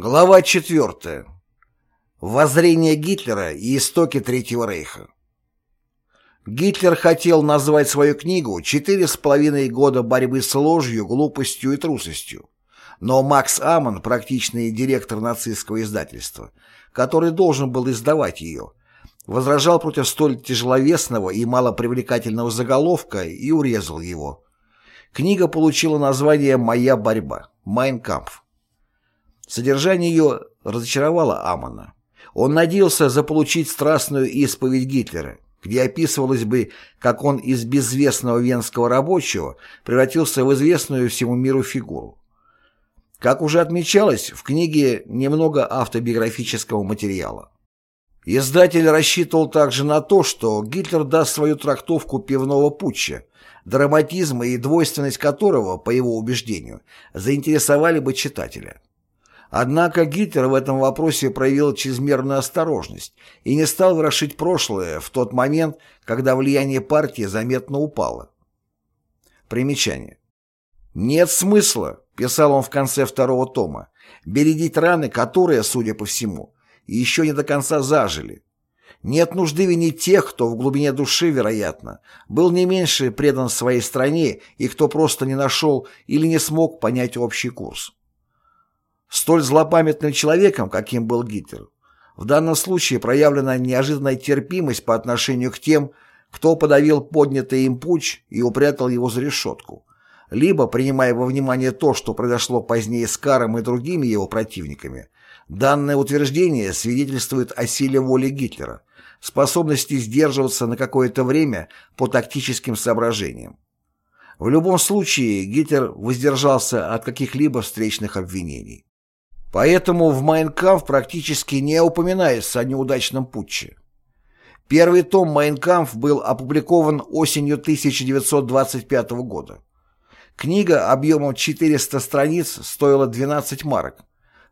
Глава 4. Воззрение Гитлера и истоки Третьего Рейха. Гитлер хотел назвать свою книгу «Четыре с половиной года борьбы с ложью, глупостью и трусостью». Но Макс Амон, практичный директор нацистского издательства, который должен был издавать ее, возражал против столь тяжеловесного и малопривлекательного заголовка и урезал его. Книга получила название «Моя борьба» «Майн Кампф». Содержание ее разочаровало Амона. Он надеялся заполучить страстную исповедь Гитлера, где описывалось бы, как он из безвестного венского рабочего превратился в известную всему миру фигуру. Как уже отмечалось, в книге немного автобиографического материала. Издатель рассчитывал также на то, что Гитлер даст свою трактовку пивного путча, драматизм и двойственность которого, по его убеждению, заинтересовали бы читателя. Однако Гитлер в этом вопросе проявил чрезмерную осторожность и не стал ворошить прошлое в тот момент, когда влияние партии заметно упало. Примечание. «Нет смысла», — писал он в конце второго тома, «бередить раны, которые, судя по всему, еще не до конца зажили. Нет нужды винить тех, кто в глубине души, вероятно, был не меньше предан своей стране и кто просто не нашел или не смог понять общий курс. Столь злопамятным человеком, каким был Гитлер, в данном случае проявлена неожиданная терпимость по отношению к тем, кто подавил поднятый им путь и упрятал его за решетку, либо, принимая во внимание то, что произошло позднее с Каром и другими его противниками, данное утверждение свидетельствует о силе воли Гитлера, способности сдерживаться на какое-то время по тактическим соображениям. В любом случае Гитлер воздержался от каких-либо встречных обвинений. Поэтому в «Майн кампф» практически не упоминается о неудачном путче. Первый том «Майн кампф» был опубликован осенью 1925 года. Книга объемом 400 страниц стоила 12 марок,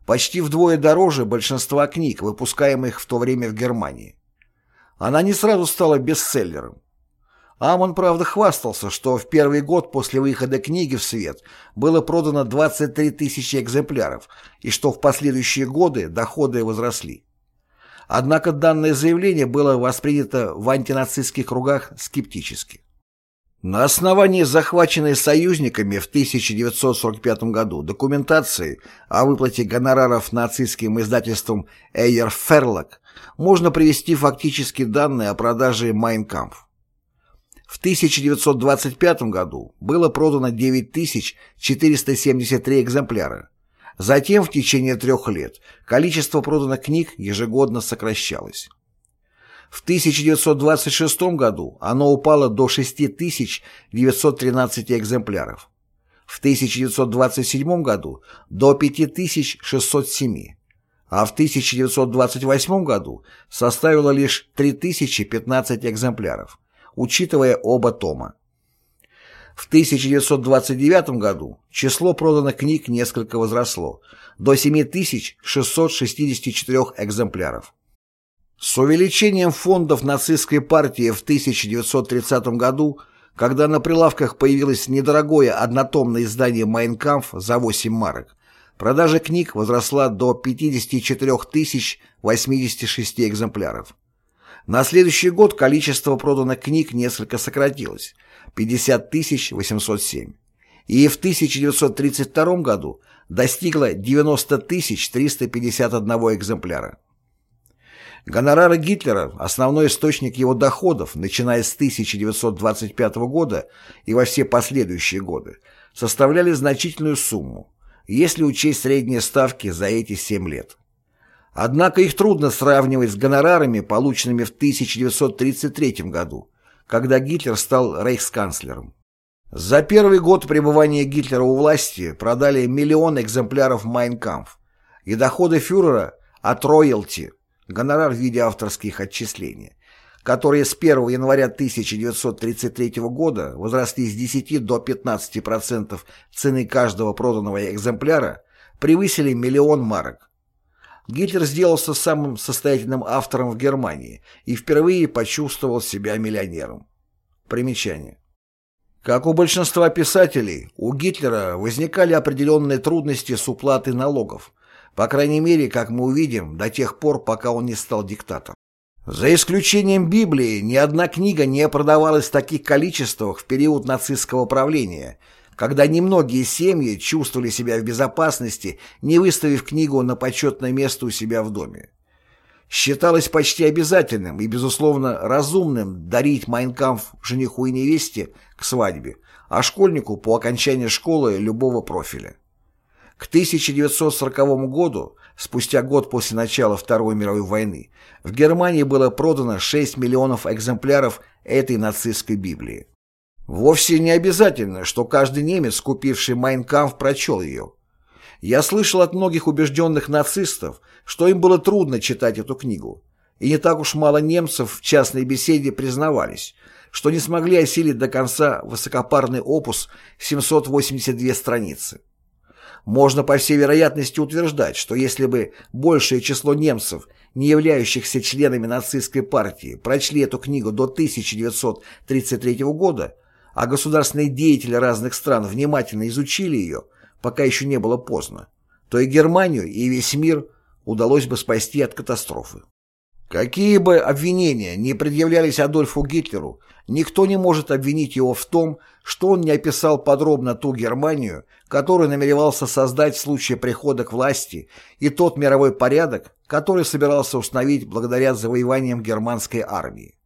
почти вдвое дороже большинства книг, выпускаемых в то время в Германии. Она не сразу стала бестселлером. Амон, правда, хвастался, что в первый год после выхода книги в свет было продано 23 тысячи экземпляров и что в последующие годы доходы возросли. Однако данное заявление было воспринято в антинацистских кругах скептически. На основании захваченной союзниками в 1945 году документации о выплате гонораров нацистским издательством Эйер Ферлок можно привести фактически данные о продаже «Майнкампф». В 1925 году было продано 9473 экземпляра. Затем в течение трех лет количество проданных книг ежегодно сокращалось. В 1926 году оно упало до 6913 экземпляров. В 1927 году до 5607, а в 1928 году составило лишь 3015 экземпляров учитывая оба тома. В 1929 году число проданных книг несколько возросло, до 7664 экземпляров. С увеличением фондов нацистской партии в 1930 году, когда на прилавках появилось недорогое однотомное издание «Майнкамф» за 8 марок, продажа книг возросла до 54 086 экземпляров. На следующий год количество проданных книг несколько сократилось – 50 807. И в 1932 году достигло 90 351 экземпляра. Гонорары Гитлера, основной источник его доходов, начиная с 1925 года и во все последующие годы, составляли значительную сумму, если учесть средние ставки за эти 7 лет. Однако их трудно сравнивать с гонорарами, полученными в 1933 году, когда Гитлер стал рейхсканцлером. За первый год пребывания Гитлера у власти продали миллион экземпляров «Майнкамф», и доходы фюрера от роялти, гонорар в виде авторских отчислений, которые с 1 января 1933 года возросли с 10 до 15% цены каждого проданного экземпляра, превысили миллион марок. Гитлер сделался самым состоятельным автором в Германии и впервые почувствовал себя миллионером. Примечание. Как у большинства писателей, у Гитлера возникали определенные трудности с уплатой налогов, По крайней мере, как мы увидим, до тех пор, пока он не стал диктатором. За исключением Библии, ни одна книга не продавалась в таких количествах в период нацистского правления, когда немногие семьи чувствовали себя в безопасности, не выставив книгу на почетное место у себя в доме. Считалось почти обязательным и, безусловно, разумным дарить Майнкамф жениху и невесте к свадьбе, а школьнику по окончании школы любого профиля. К 1940 году, спустя год после начала Второй мировой войны, в Германии было продано 6 миллионов экземпляров этой нацистской Библии. Вовсе не обязательно, что каждый немец, купивший Майнкамф, прочел ее. Я слышал от многих убежденных нацистов, что им было трудно читать эту книгу. И не так уж мало немцев в частной беседе признавались, что не смогли осилить до конца высокопарный опус 782 страницы. Можно по всей вероятности утверждать, что если бы большее число немцев, не являющихся членами нацистской партии, прочли эту книгу до 1933 года, а государственные деятели разных стран внимательно изучили ее, пока еще не было поздно, то и Германию, и весь мир удалось бы спасти от катастрофы. Какие бы обвинения не предъявлялись Адольфу Гитлеру, никто не может обвинить его в том, что он не описал подробно ту Германию, которую намеревался создать в случае прихода к власти, и тот мировой порядок, который собирался установить благодаря завоеваниям германской армии.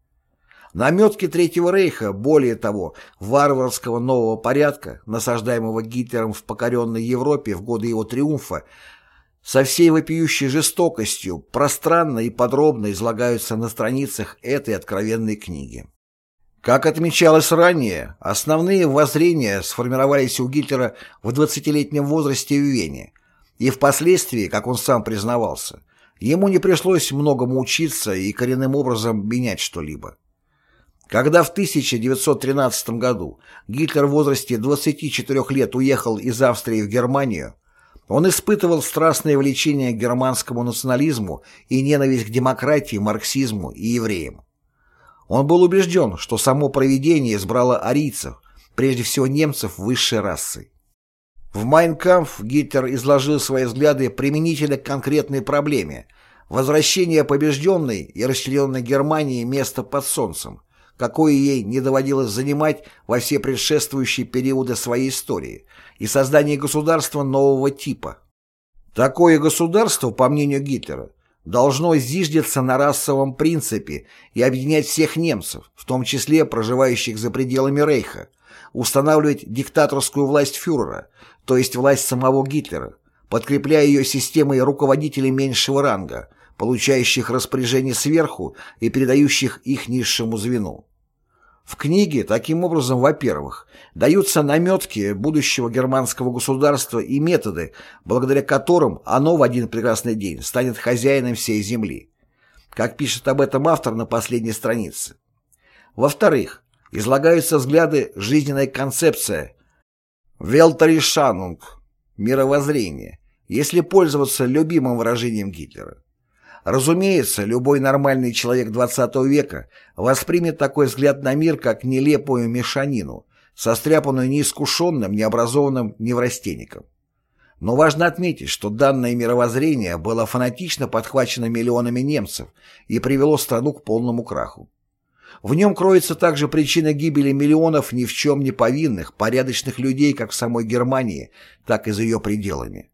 Наметки Третьего Рейха, более того, варварского нового порядка, насаждаемого Гитлером в покоренной Европе в годы его триумфа, со всей вопиющей жестокостью пространно и подробно излагаются на страницах этой откровенной книги. Как отмечалось ранее, основные воззрения сформировались у Гитлера в 20-летнем возрасте в Вене, и впоследствии, как он сам признавался, ему не пришлось многому учиться и коренным образом менять что-либо. Когда в 1913 году Гитлер в возрасте 24 лет уехал из Австрии в Германию, он испытывал страстное влечение к германскому национализму и ненависть к демократии, марксизму и евреям. Он был убежден, что само провидение избрало арийцев, прежде всего немцев высшей расы. В «Майнкампф» Гитлер изложил свои взгляды применительно к конкретной проблеме – возвращение побежденной и расчлененной Германии места под солнцем, какое ей не доводилось занимать во все предшествующие периоды своей истории, и создание государства нового типа. Такое государство, по мнению Гитлера, должно зиждеться на расовом принципе и объединять всех немцев, в том числе проживающих за пределами Рейха, устанавливать диктаторскую власть фюрера, то есть власть самого Гитлера, подкрепляя ее системой руководителей меньшего ранга, получающих распоряжения сверху и передающих их низшему звену. В книге, таким образом, во-первых, даются наметки будущего германского государства и методы, благодаря которым оно в один прекрасный день станет хозяином всей земли. Как пишет об этом автор на последней странице. Во-вторых, излагаются взгляды жизненная концепция «Велтаришанунг» – мировоззрение, если пользоваться любимым выражением Гитлера. Разумеется, любой нормальный человек XX века воспримет такой взгляд на мир как нелепую мешанину, состряпанную неискушенным, необразованным неврастенником. Но важно отметить, что данное мировоззрение было фанатично подхвачено миллионами немцев и привело страну к полному краху. В нем кроется также причина гибели миллионов ни в чем не повинных, порядочных людей как в самой Германии, так и за ее пределами.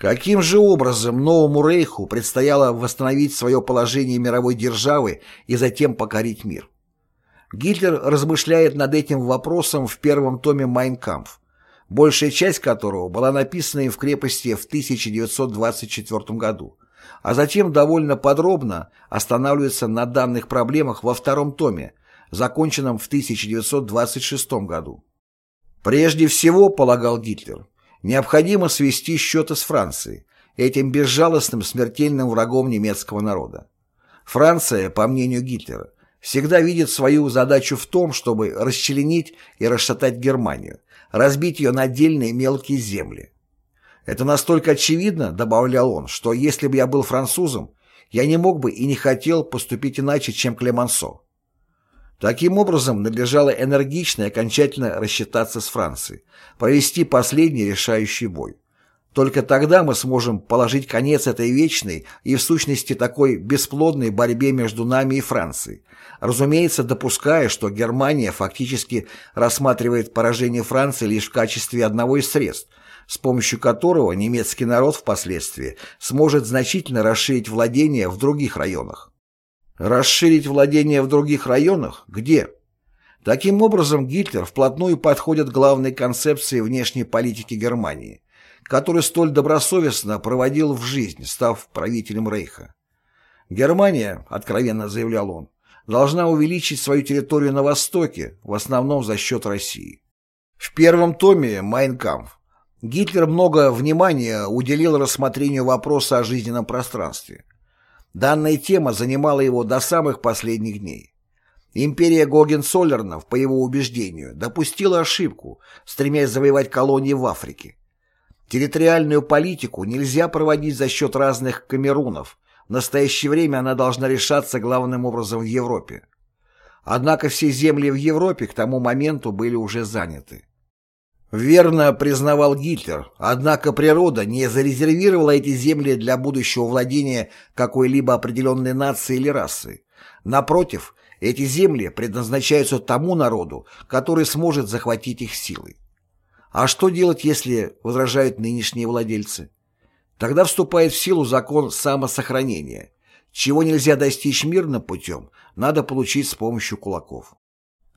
Каким же образом новому рейху предстояло восстановить свое положение мировой державы и затем покорить мир? Гитлер размышляет над этим вопросом в первом томе «Майнкампф», большая часть которого была написана им в крепости в 1924 году, а затем довольно подробно останавливается на данных проблемах во втором томе, законченном в 1926 году. Прежде всего, полагал Гитлер, Необходимо свести счеты с Францией, этим безжалостным смертельным врагом немецкого народа. Франция, по мнению Гитлера, всегда видит свою задачу в том, чтобы расчленить и расшатать Германию, разбить ее на отдельные мелкие земли. Это настолько очевидно, добавлял он, что если бы я был французом, я не мог бы и не хотел поступить иначе, чем Клемансо. Таким образом, надлежало энергично и окончательно рассчитаться с Францией, провести последний решающий бой. Только тогда мы сможем положить конец этой вечной и в сущности такой бесплодной борьбе между нами и Францией, разумеется, допуская, что Германия фактически рассматривает поражение Франции лишь в качестве одного из средств, с помощью которого немецкий народ впоследствии сможет значительно расширить владения в других районах. Расширить владения в других районах? Где? Таким образом, Гитлер вплотную подходит к главной концепции внешней политики Германии, которую столь добросовестно проводил в жизнь, став правителем Рейха. Германия, откровенно заявлял он, должна увеличить свою территорию на Востоке, в основном за счет России. В первом томе «Майнкамп» Гитлер много внимания уделил рассмотрению вопроса о жизненном пространстве. Данная тема занимала его до самых последних дней. Империя Гогенцоллернов, по его убеждению, допустила ошибку, стремясь завоевать колонии в Африке. Территориальную политику нельзя проводить за счет разных камерунов. В настоящее время она должна решаться главным образом в Европе. Однако все земли в Европе к тому моменту были уже заняты. Верно признавал Гитлер, однако природа не зарезервировала эти земли для будущего владения какой-либо определенной нации или расы. Напротив, эти земли предназначаются тому народу, который сможет захватить их силой. А что делать, если возражают нынешние владельцы? Тогда вступает в силу закон самосохранения. Чего нельзя достичь мирным путем, надо получить с помощью кулаков.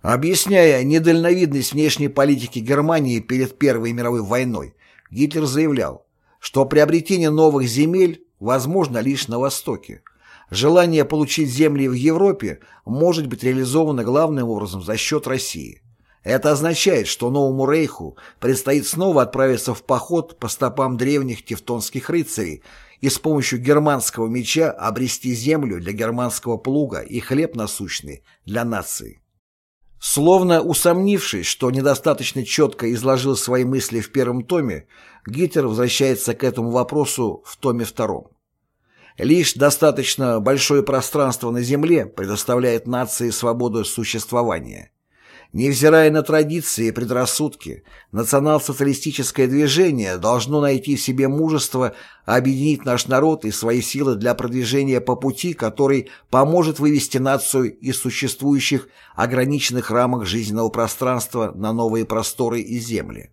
Объясняя недальновидность внешней политики Германии перед Первой мировой войной, Гитлер заявлял, что приобретение новых земель возможно лишь на Востоке, Желание получить земли в Европе может быть реализовано главным образом за счет России. Это означает, что новому рейху предстоит снова отправиться в поход по стопам древних тевтонских рыцарей и с помощью германского меча обрести землю для германского плуга и хлеб насущный для нации. Словно усомнившись, что недостаточно четко изложил свои мысли в первом томе, Гитлер возвращается к этому вопросу в томе втором. Лишь достаточно большое пространство на Земле предоставляет нации свободу существования. Невзирая на традиции и предрассудки, национал-социалистическое движение должно найти в себе мужество объединить наш народ и свои силы для продвижения по пути, который поможет вывести нацию из существующих ограниченных рамок жизненного пространства на новые просторы и земли.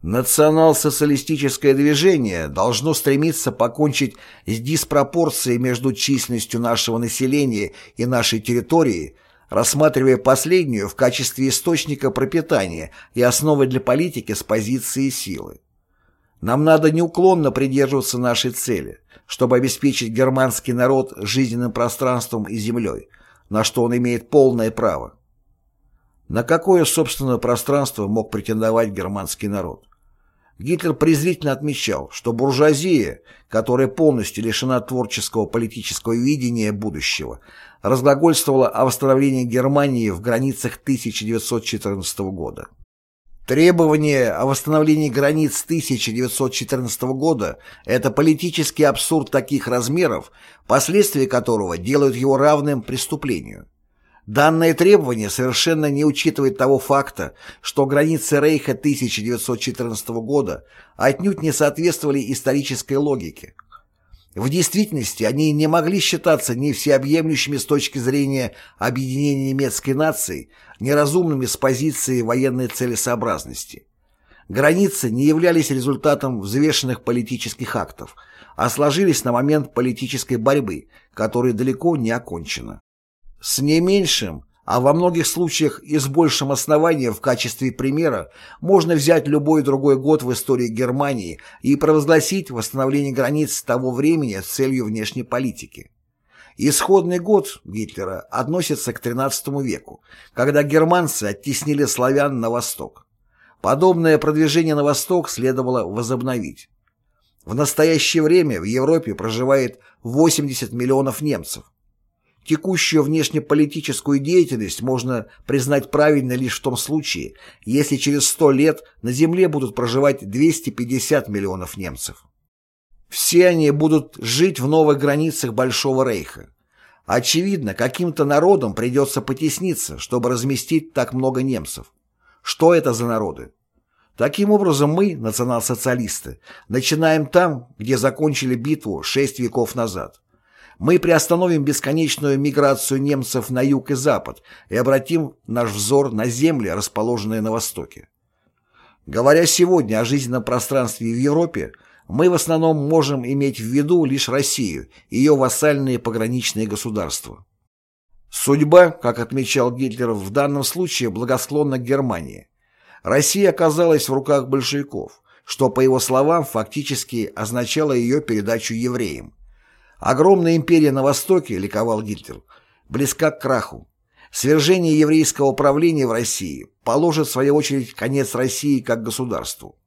Национал-социалистическое движение должно стремиться покончить с диспропорцией между численностью нашего населения и нашей территории, рассматривая последнюю в качестве источника пропитания и основы для политики с позиции силы. Нам надо неуклонно придерживаться нашей цели, чтобы обеспечить германский народ жизненным пространством и землей, на что он имеет полное право. На какое собственное пространство мог претендовать германский народ? Гитлер презрительно отмечал, что буржуазия, которая полностью лишена творческого политического видения будущего, разглагольствовала о восстановлении Германии в границах 1914 года. Требование о восстановлении границ 1914 года – это политический абсурд таких размеров, последствия которого делают его равным преступлению. Данное требование совершенно не учитывает того факта, что границы Рейха 1914 года отнюдь не соответствовали исторической логике. В действительности они не могли считаться ни всеобъемлющими с точки зрения объединения немецкой нации, ни разумными с позиции военной целесообразности. Границы не являлись результатом взвешенных политических актов, а сложились на момент политической борьбы, которая далеко не окончена. С не меньшим, а во многих случаях и с большим основанием в качестве примера можно взять любой другой год в истории Германии и провозгласить восстановление границ того времени с целью внешней политики. Исходный год Гитлера относится к XIII веку, когда германцы оттеснили славян на восток. Подобное продвижение на восток следовало возобновить. В настоящее время в Европе проживает 80 миллионов немцев. Текущую внешнеполитическую деятельность можно признать правильной лишь в том случае, если через 100 лет на Земле будут проживать 250 миллионов немцев. Все они будут жить в новых границах Большого Рейха. Очевидно, каким-то народам придется потесниться, чтобы разместить так много немцев. Что это за народы? Таким образом, мы, национал-социалисты, начинаем там, где закончили битву шесть веков назад. Мы приостановим бесконечную миграцию немцев на юг и запад и обратим наш взор на земли, расположенные на востоке. Говоря сегодня о жизненном пространстве в Европе, мы в основном можем иметь в виду лишь Россию и ее вассальные пограничные государства. Судьба, как отмечал Гитлер, в данном случае благосклонна Германии. Россия оказалась в руках большевиков, что, по его словам, фактически означало ее передачу евреям. Огромная империя на Востоке, ликовал Гитлер, близка к краху. Свержение еврейского правления в России положит, в свою очередь, конец России как государству.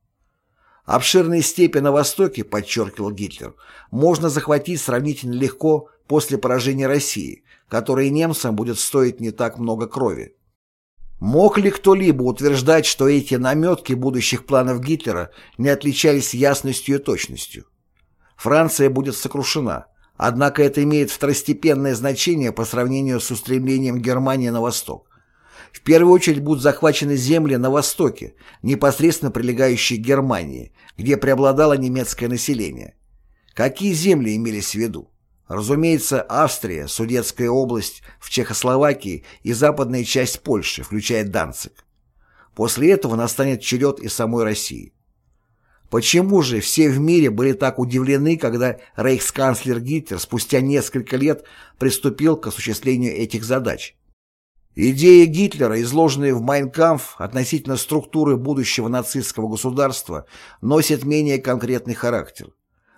Обширные степи на Востоке, подчеркивал Гитлер, можно захватить сравнительно легко после поражения России, которое немцам будет стоить не так много крови. Мог ли кто-либо утверждать, что эти наметки будущих планов Гитлера не отличались ясностью и точностью? Франция будет сокрушена, однако это имеет второстепенное значение по сравнению с устремлением Германии на восток. В первую очередь будут захвачены земли на востоке, непосредственно прилегающие к Германии, где преобладало немецкое население. Какие земли имелись в виду? Разумеется, Австрия, Судетская область в Чехословакии и западная часть Польши, включая Данциг. После этого настанет черед и самой России. Почему же все в мире были так удивлены, когда рейхсканцлер Гитлер спустя несколько лет приступил к осуществлению этих задач? Идеи Гитлера, изложенные в «Майнкамф» относительно структуры будущего нацистского государства, носят менее конкретный характер.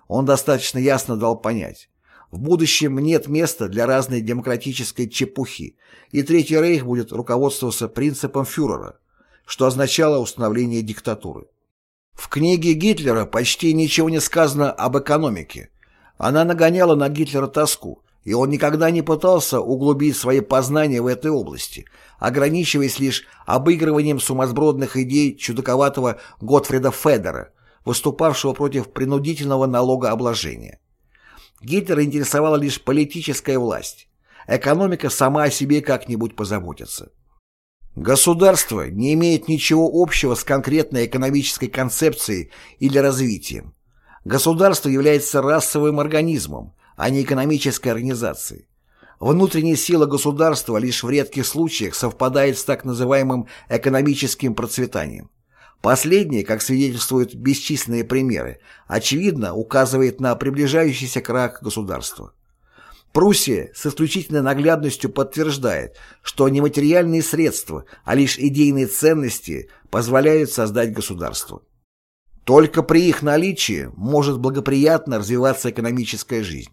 Он достаточно ясно дал понять. В будущем нет места для разной демократической чепухи, и Третий Рейх будет руководствоваться принципом фюрера, что означало установление диктатуры. В книге Гитлера почти ничего не сказано об экономике. Она нагоняла на Гитлера тоску, и он никогда не пытался углубить свои познания в этой области, ограничиваясь лишь обыгрыванием сумасбродных идей чудаковатого Готфрида Федера, выступавшего против принудительного налогообложения. Гитлера интересовала лишь политическая власть. Экономика сама о себе как-нибудь позаботится. Государство не имеет ничего общего с конкретной экономической концепцией или развитием. Государство является расовым организмом, а не экономической организацией. Внутренняя сила государства лишь в редких случаях совпадает с так называемым экономическим процветанием. Последнее, как свидетельствуют бесчисленные примеры, очевидно указывает на приближающийся крах государства. Пруссия с исключительной наглядностью подтверждает, что не материальные средства, а лишь идейные ценности позволяют создать государство. Только при их наличии может благоприятно развиваться экономическая жизнь.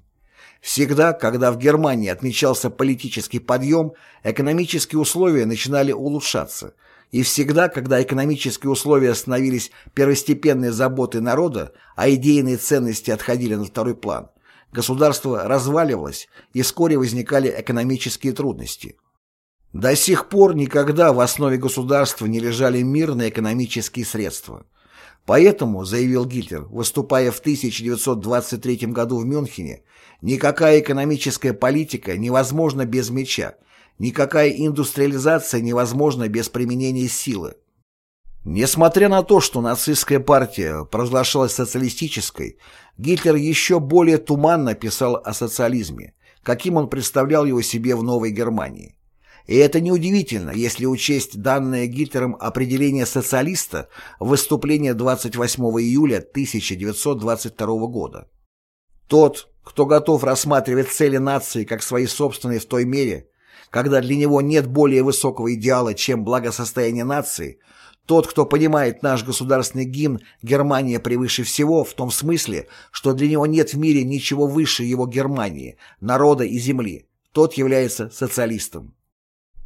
Всегда, когда в Германии отмечался политический подъем, экономические условия начинали улучшаться, и всегда, когда экономические условия становились первостепенной заботой народа, а идейные ценности отходили на второй план, государство разваливалось, и вскоре возникали экономические трудности. До сих пор никогда в основе государства не лежали мирные экономические средства. Поэтому, заявил Гитлер, выступая в 1923 году в Мюнхене, никакая экономическая политика невозможна без меча, никакая индустриализация невозможна без применения силы. Несмотря на то, что нацистская партия провозглашалась социалистической, Гитлер еще более туманно писал о социализме, каким он представлял его себе в Новой Германии. И это неудивительно, если учесть данное Гитлером определение социалиста в выступлении 28 июля 1922 года. Тот, кто готов рассматривать цели нации как свои собственные в той мере, когда для него нет более высокого идеала, чем благосостояние нации, тот, кто понимает наш государственный гимн «Германия превыше всего» в том смысле, что для него нет в мире ничего выше его Германии, народа и земли, тот является социалистом.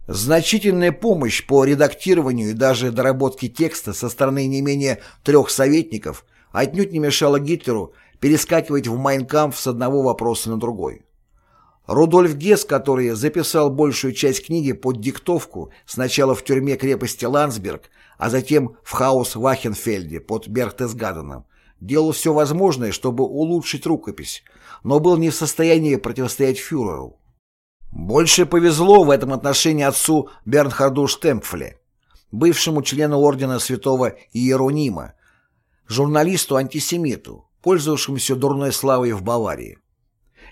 Значительная помощь по редактированию и даже доработке текста со стороны не менее трех советников отнюдь не мешала Гитлеру перескакивать в Майнкамп с одного вопроса на другой. Рудольф Гесс, который записал большую часть книги под диктовку сначала в тюрьме крепости Ландсберг, а затем в хаос в Ахенфельде под Берхтесгаденом, делал все возможное, чтобы улучшить рукопись, но был не в состоянии противостоять фюреру. Больше повезло в этом отношении отцу Бернхарду Штемпфле. бывшему члену ордена святого Иеронима, журналисту-антисемиту, пользовавшемуся дурной славой в Баварии.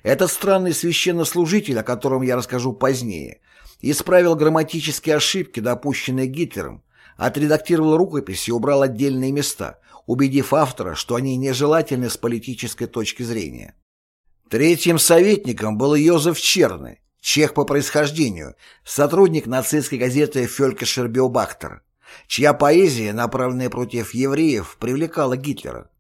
Этот странный священнослужитель, о котором я расскажу позднее, исправил грамматические ошибки, допущенные Гитлером, отредактировал рукопись и убрал отдельные места, убедив автора, что они нежелательны с политической точки зрения. Третьим советником был Йозеф Черны, чех по происхождению, сотрудник нацистской газеты «Фелькешер Биобахтер», чья поэзия, направленная против евреев, привлекала Гитлера.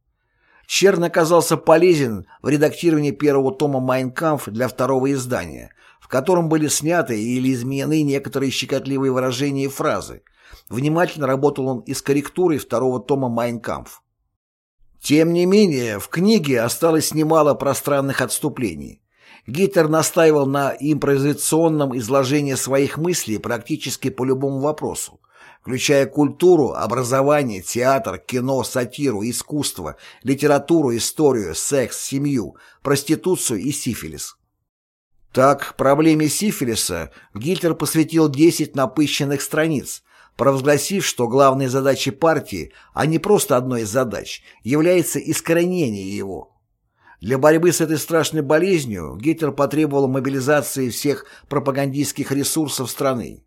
Черн оказался полезен в редактировании первого тома «Майнкамф» для второго издания, в котором были сняты или изменены некоторые щекотливые выражения и фразы. Внимательно работал он и с корректурой второго тома «Майнкамф». Тем не менее, в книге осталось немало пространных отступлений. Гитлер настаивал на импровизационном изложении своих мыслей практически по любому вопросу, включая культуру, образование, театр, кино, сатиру, искусство, литературу, историю, секс, семью, проституцию и сифилис. Так, проблеме сифилиса Гитлер посвятил 10 напыщенных страниц, провозгласив, что главной задачей партии, а не просто одной из задач, является искоренение его. Для борьбы с этой страшной болезнью Гитлер потребовал мобилизации всех пропагандистских ресурсов страны.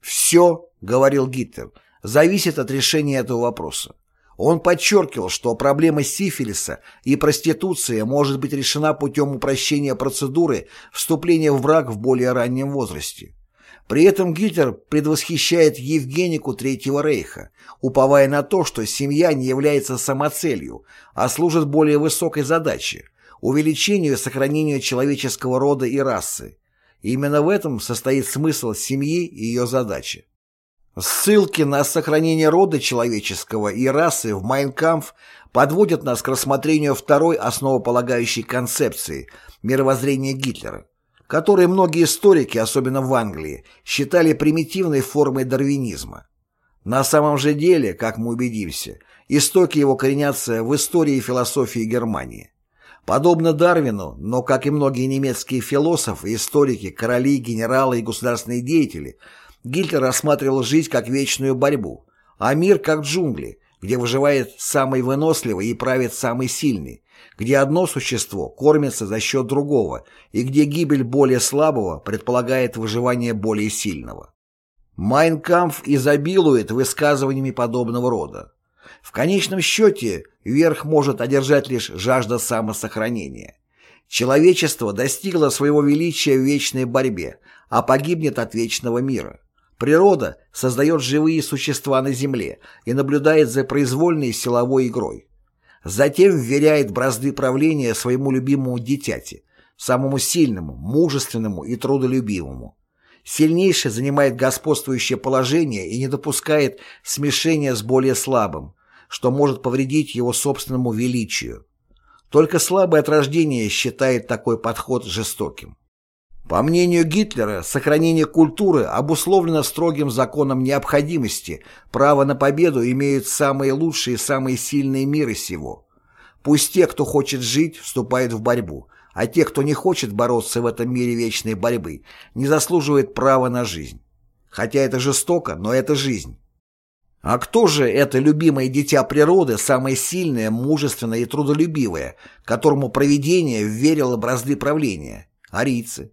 «Все», — говорил Гитлер, — «зависит от решения этого вопроса». Он подчеркивал, что проблема сифилиса и проституции может быть решена путем упрощения процедуры вступления в брак в более раннем возрасте. При этом Гитлер предвосхищает Евгенику Третьего Рейха, уповая на то, что семья не является самоцелью, а служит более высокой задаче – увеличению и сохранению человеческого рода и расы. Именно в этом состоит смысл семьи и ее задачи. Ссылки на сохранение рода человеческого и расы в Майнкамф подводят нас к рассмотрению второй основополагающей концепции – мировоззрения Гитлера – которые многие историки, особенно в Англии, считали примитивной формой дарвинизма. На самом же деле, как мы убедимся, истоки его коренятся в истории и философии Германии. Подобно Дарвину, но, как и многие немецкие философы, историки, короли, генералы и государственные деятели, Гитлер рассматривал жизнь как вечную борьбу, а мир как джунгли, где выживает самый выносливый и правит самый сильный, где одно существо кормится за счет другого и где гибель более слабого предполагает выживание более сильного. Майнкамф изобилует высказываниями подобного рода. В конечном счете верх может одержать лишь жажда самосохранения. Человечество достигло своего величия в вечной борьбе, а погибнет от вечного мира. Природа создает живые существа на Земле и наблюдает за произвольной силовой игрой. Затем вверяет бразды правления своему любимому дитяти, самому сильному, мужественному и трудолюбивому. Сильнейший занимает господствующее положение и не допускает смешения с более слабым, что может повредить его собственному величию. Только слабое от рождения считает такой подход жестоким. По мнению Гитлера, сохранение культуры обусловлено строгим законом необходимости, право на победу имеют самые лучшие и самые сильные миры сего. Пусть те, кто хочет жить, вступают в борьбу, а те, кто не хочет бороться в этом мире вечной борьбы, не заслуживают права на жизнь. Хотя это жестоко, но это жизнь. А кто же это любимое дитя природы, самое сильное, мужественное и трудолюбивое, которому провидение верило бразды правления? Арийцы.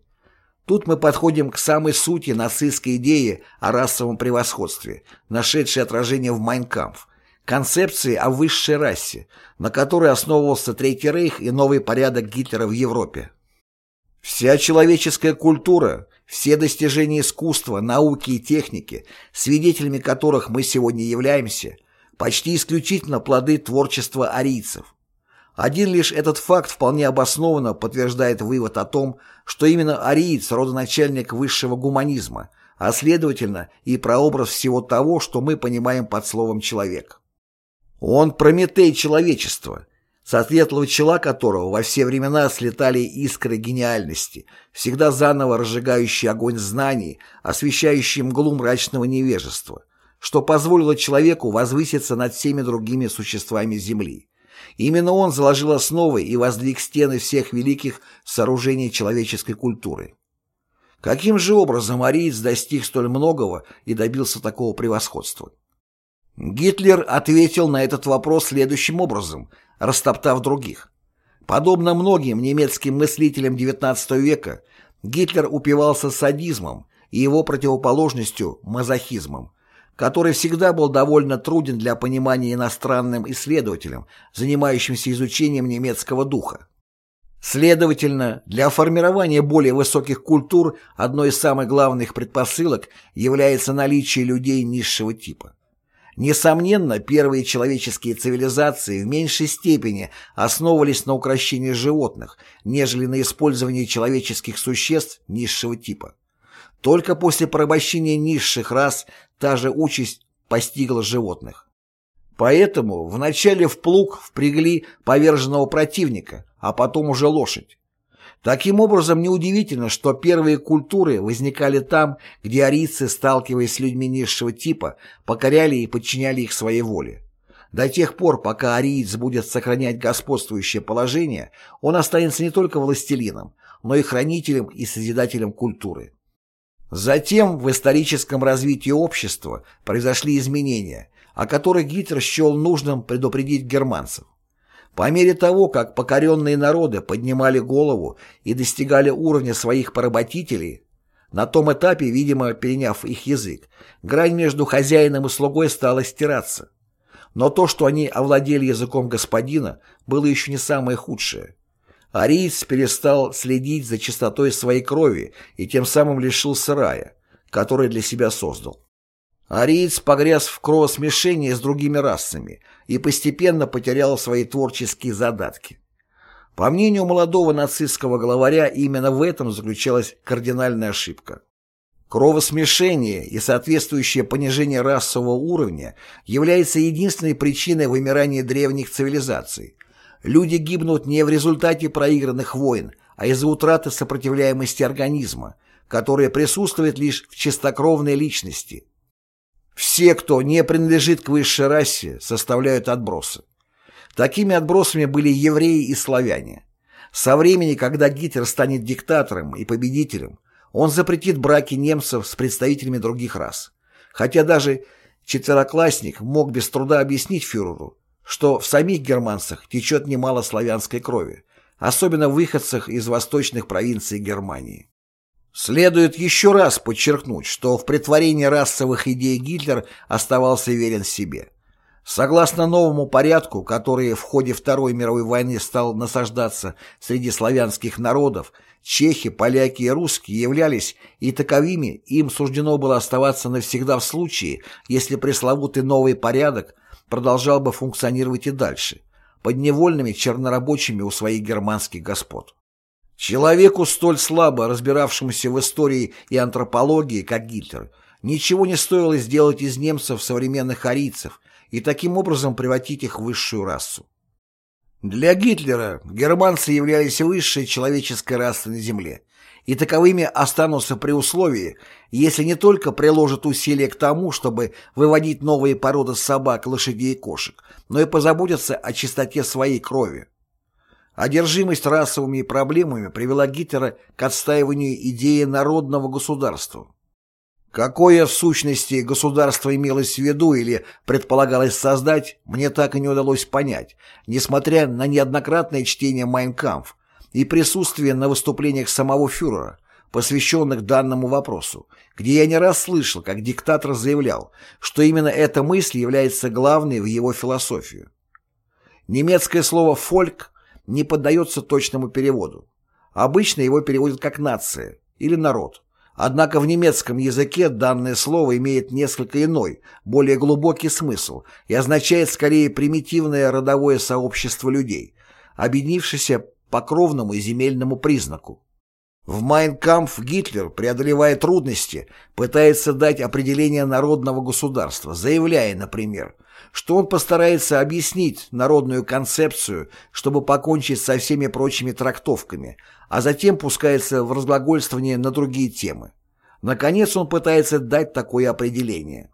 Тут мы подходим к самой сути нацистской идеи о расовом превосходстве, нашедшей отражение в «Майнкампф», концепции о высшей расе, на которой основывался Третий Рейх и новый порядок Гитлера в Европе. Вся человеческая культура, все достижения искусства, науки и техники, свидетелями которых мы сегодня являемся, почти исключительно плоды творчества арийцев. Один лишь этот факт вполне обоснованно подтверждает вывод о том, что именно ариец – родоначальник высшего гуманизма, а следовательно и прообраз всего того, что мы понимаем под словом «человек». Он Прометей человечества, со светлого чела которого во все времена слетали искры гениальности, всегда заново разжигающий огонь знаний, освещающий мглу мрачного невежества, что позволило человеку возвыситься над всеми другими существами Земли. Именно он заложил основы и воздвиг стены всех великих сооружений человеческой культуры. Каким же образом ариец достиг столь многого и добился такого превосходства? Гитлер ответил на этот вопрос следующим образом, растоптав других. Подобно многим немецким мыслителям XIX века, Гитлер упивался садизмом и его противоположностью – мазохизмом, который всегда был довольно труден для понимания иностранным исследователям, занимающимся изучением немецкого духа. Следовательно, для формирования более высоких культур одной из самых главных предпосылок является наличие людей низшего типа. Несомненно, первые человеческие цивилизации в меньшей степени основывались на укрощении животных, нежели на использовании человеческих существ низшего типа. Только после порабощения низших рас та же участь постигла животных. Поэтому вначале в плуг впрягли поверженного противника, а потом уже лошадь. Таким образом, неудивительно, что первые культуры возникали там, где арийцы, сталкиваясь с людьми низшего типа, покоряли и подчиняли их своей воле. До тех пор, пока ариец будет сохранять господствующее положение, он останется не только властелином, но и хранителем и созидателем культуры. Затем в историческом развитии общества произошли изменения, о которых Гитлер счел нужным предупредить германцев. По мере того, как покоренные народы поднимали голову и достигали уровня своих поработителей, на том этапе, видимо, переняв их язык, грань между хозяином и слугой стала стираться. Но то, что они овладели языком господина, было еще не самое худшее. Ариец перестал следить за чистотой своей крови и тем самым лишился рая, который для себя создал. Ариец погряз в кровосмешении с другими расами и постепенно потерял свои творческие задатки. По мнению молодого нацистского главаря, именно в этом заключалась кардинальная ошибка. Кровосмешение и соответствующее понижение расового уровня является единственной причиной вымирания древних цивилизаций. Люди гибнут не в результате проигранных войн, а из-за утраты сопротивляемости организма, которая присутствует лишь в чистокровной личности – все, кто не принадлежит к высшей расе, составляют отбросы. Такими отбросами были евреи и славяне. Со времени, когда Гитлер станет диктатором и победителем, он запретит браки немцев с представителями других рас. Хотя даже четвероклассник мог без труда объяснить фюреру, что в самих германцах течет немало славянской крови, особенно в выходцах из восточных провинций Германии. Следует еще раз подчеркнуть, что в претворении расовых идей Гитлер оставался верен себе. Согласно новому порядку, который в ходе Второй мировой войны стал насаждаться среди славянских народов, чехи, поляки и русские являлись и таковыми им суждено было оставаться навсегда в случае, если пресловутый новый порядок продолжал бы функционировать и дальше, подневольными чернорабочими у своих германских господ. Человеку, столь слабо разбиравшемуся в истории и антропологии, как Гитлер, ничего не стоило сделать из немцев современных арийцев и таким образом превратить их в высшую расу. Для Гитлера германцы являлись высшей человеческой расой на Земле, и таковыми останутся при условии, если не только приложат усилия к тому, чтобы выводить новые породы собак, лошадей и кошек, но и позаботятся о чистоте своей крови. Одержимость расовыми проблемами привела Гитлера к отстаиванию идеи народного государства. Какое в сущности государство имелось в виду или предполагалось создать, мне так и не удалось понять, несмотря на неоднократное чтение «Майнкамф» и присутствие на выступлениях самого фюрера, посвященных данному вопросу, где я не раз слышал, как диктатор заявлял, что именно эта мысль является главной в его философии. Немецкое слово «фольк» не поддается точному переводу. Обычно его переводят как «нация» или «народ». Однако в немецком языке данное слово имеет несколько иной, более глубокий смысл и означает скорее примитивное родовое сообщество людей, объединившееся по кровному и земельному признаку. В «Майнкампф» Гитлер, преодолевая трудности, пытается дать определение народного государства, заявляя, например, что он постарается объяснить народную концепцию, чтобы покончить со всеми прочими трактовками, а затем пускается в разглагольствование на другие темы. Наконец он пытается дать такое определение.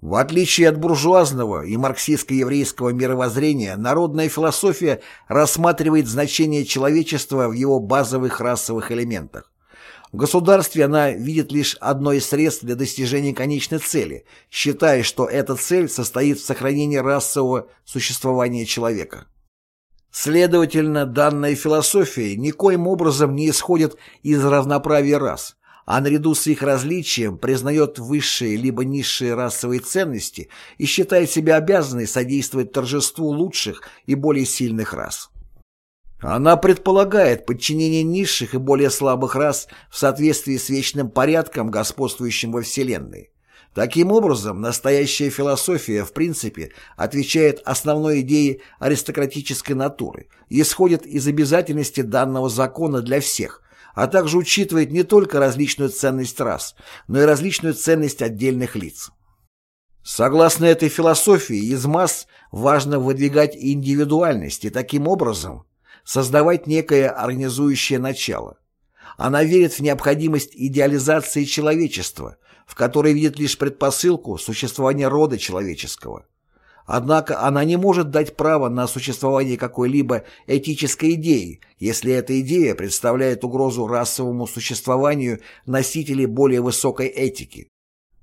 В отличие от буржуазного и марксистско-еврейского мировоззрения, народная философия рассматривает значение человечества в его базовых расовых элементах. В государстве она видит лишь одно из средств для достижения конечной цели, считая, что эта цель состоит в сохранении расового существования человека. Следовательно, данная философия никоим образом не исходит из равноправия рас, а наряду с их различием признает высшие либо низшие расовые ценности и считает себя обязанной содействовать торжеству лучших и более сильных рас. Она предполагает подчинение низших и более слабых рас в соответствии с вечным порядком, господствующим во Вселенной. Таким образом, настоящая философия, в принципе, отвечает основной идее аристократической натуры и исходит из обязательности данного закона для всех, а также учитывает не только различную ценность рас, но и различную ценность отдельных лиц. Согласно этой философии, из масс важно выдвигать индивидуальность и таким образом создавать некое организующее начало. Она верит в необходимость идеализации человечества, в которой видит лишь предпосылку существования рода человеческого. Однако она не может дать право на существование какой-либо этической идеи, если эта идея представляет угрозу расовому существованию носителей более высокой этики.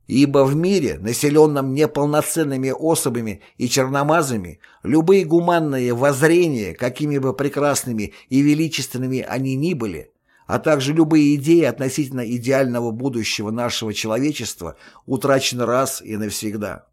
Ибо в мире, населенном неполноценными особами и черномазами, любые гуманные воззрения, какими бы прекрасными и величественными они ни были, а также любые идеи относительно идеального будущего нашего человечества утрачены раз и навсегда.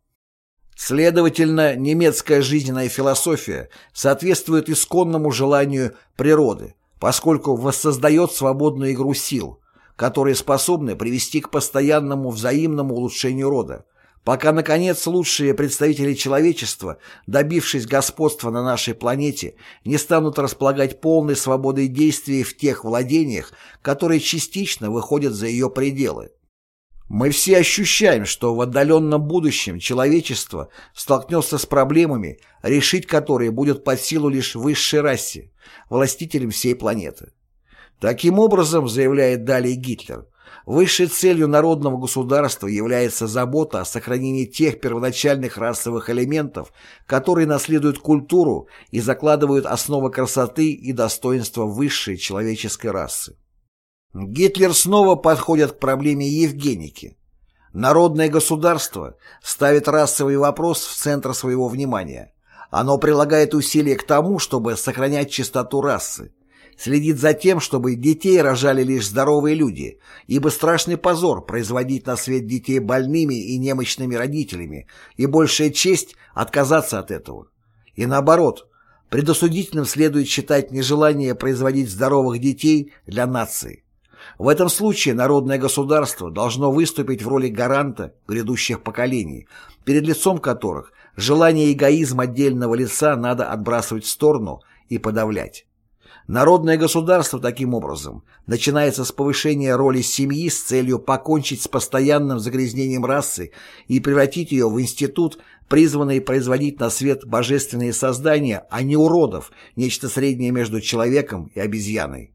Следовательно, немецкая жизненная философия соответствует исконному желанию природы, поскольку воссоздает свободную игру сил, которые способны привести к постоянному взаимному улучшению рода, пока, наконец, лучшие представители человечества, добившись господства на нашей планете, не станут располагать полной свободой действий в тех владениях, которые частично выходят за ее пределы. Мы все ощущаем, что в отдаленном будущем человечество столкнется с проблемами, решить которые будет под силу лишь высшей расе, властителям всей планеты. Таким образом, заявляет далее Гитлер, Высшей целью народного государства является забота о сохранении тех первоначальных расовых элементов, которые наследуют культуру и закладывают основы красоты и достоинства высшей человеческой расы. Гитлер снова подходит к проблеме Евгеники. Народное государство ставит расовый вопрос в центр своего внимания. Оно прилагает усилия к тому, чтобы сохранять чистоту расы, следит за тем, чтобы детей рожали лишь здоровые люди, ибо страшный позор производить на свет детей больными и немощными родителями, и большая честь отказаться от этого. И наоборот, предосудительным следует считать нежелание производить здоровых детей для нации. В этом случае народное государство должно выступить в роли гаранта грядущих поколений, перед лицом которых желание и эгоизм отдельного лица надо отбрасывать в сторону и подавлять. Народное государство, таким образом, начинается с повышения роли семьи с целью покончить с постоянным загрязнением расы и превратить ее в институт, призванный производить на свет божественные создания, а не уродов, нечто среднее между человеком и обезьяной.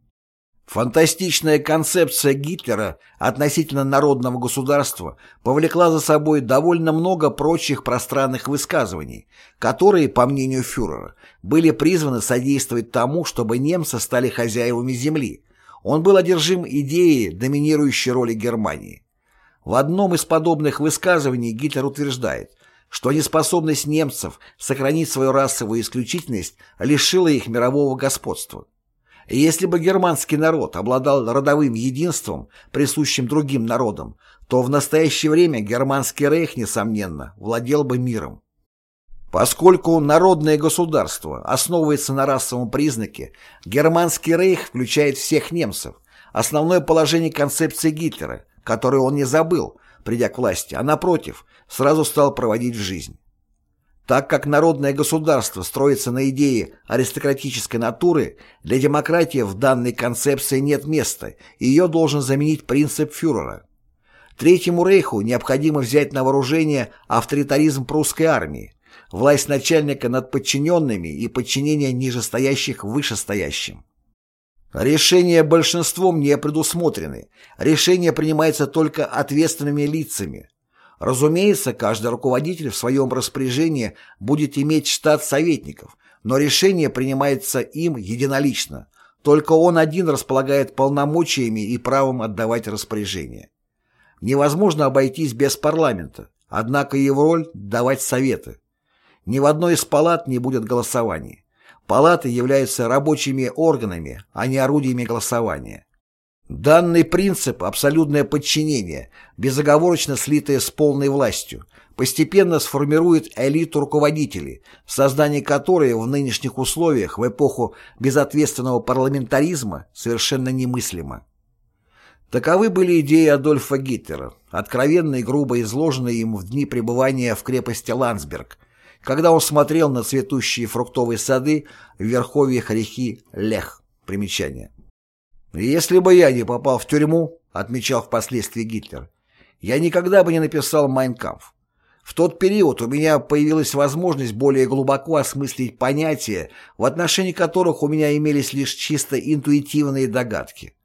Фантастичная концепция Гитлера относительно народного государства повлекла за собой довольно много прочих пространных высказываний, которые, по мнению фюрера, были призваны содействовать тому, чтобы немцы стали хозяевами земли. Он был одержим идеей доминирующей роли Германии. В одном из подобных высказываний Гитлер утверждает, что неспособность немцев сохранить свою расовую исключительность лишила их мирового господства. Если бы германский народ обладал родовым единством, присущим другим народам, то в настоящее время германский рейх, несомненно, владел бы миром. Поскольку народное государство основывается на расовом признаке, германский рейх включает всех немцев, основное положение концепции Гитлера, которую он не забыл, придя к власти, а напротив, сразу стал проводить в жизнь. Так как народное государство строится на идее аристократической натуры, для демократии в данной концепции нет места, ее должен заменить принцип фюрера. Третьему рейху необходимо взять на вооружение авторитаризм прусской армии, власть начальника над подчиненными и подчинение нижестоящих вышестоящим. Решения большинством не предусмотрены, решение принимается только ответственными лицами – Разумеется, каждый руководитель в своем распоряжении будет иметь штат советников, но решение принимается им единолично, Только он один располагает полномочиями и правом отдавать распоряжения. Невозможно обойтись без парламента, однако его роль – давать советы. Ни в одной из палат не будет голосований. Палаты являются рабочими органами, а не орудиями голосования. Данный принцип «абсолютное подчинение», безоговорочно слитое с полной властью, постепенно сформирует элиту руководителей, создание которой в нынешних условиях в эпоху безответственного парламентаризма совершенно немыслимо. Таковы были идеи Адольфа Гитлера, откровенно и грубо изложенные им в дни пребывания в крепости Ландсберг, когда он смотрел на цветущие фруктовые сады в верховьях реки Лех. Примечание. «Если бы я не попал в тюрьму», — отмечал впоследствии Гитлер, «я никогда бы не написал «Майнкамф». В тот период у меня появилась возможность более глубоко осмыслить понятия, в отношении которых у меня имелись лишь чисто интуитивные догадки.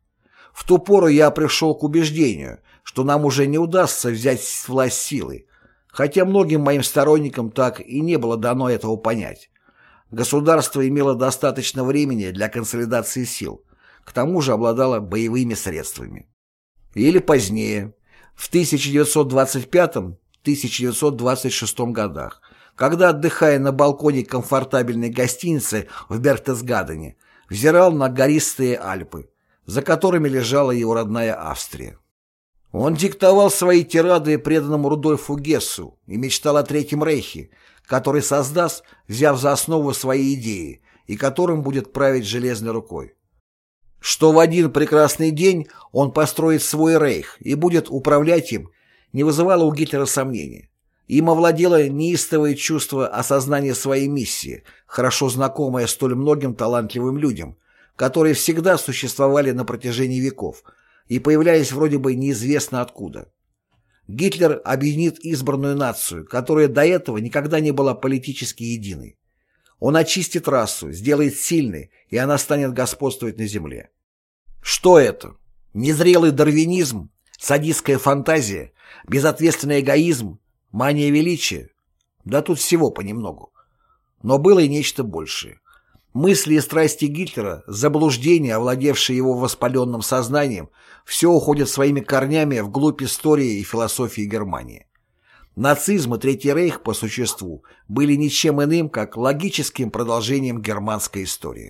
В ту пору я пришел к убеждению, что нам уже не удастся взять власть силой, хотя многим моим сторонникам так и не было дано этого понять. Государство имело достаточно времени для консолидации сил, к тому же обладало боевыми средствами. Или позднее, в 1925-1926 годах, когда, отдыхая на балконе комфортабельной гостиницы в Бертесгадене, взирал на гористые Альпы, за которыми лежала его родная Австрия. Он диктовал свои тирады преданному Рудольфу Гессу и мечтал о Третьем Рейхе, который создаст, взяв за основу свои идеи, и которым будет править железной рукой. Что в один прекрасный день он построит свой рейх и будет управлять им, не вызывало у Гитлера сомнений. Им овладело неистовое чувство осознания своей миссии, хорошо знакомое столь многим талантливым людям, которые всегда существовали на протяжении веков – и появлялись вроде бы неизвестно откуда. Гитлер объединит избранную нацию, которая до этого никогда не была политически единой. Он очистит расу, сделает сильной, и она станет господствовать на земле. Что это? Незрелый дарвинизм? Садистская фантазия? Безответственный эгоизм? Мания величия? Да тут всего понемногу. Но было и нечто большее. Мысли и страсти Гитлера, заблуждения, овладевшие его воспаленным сознанием, все уходит своими корнями вглубь истории и философии Германии. Нацизм и Третий Рейх по существу были ничем иным, как логическим продолжением германской истории.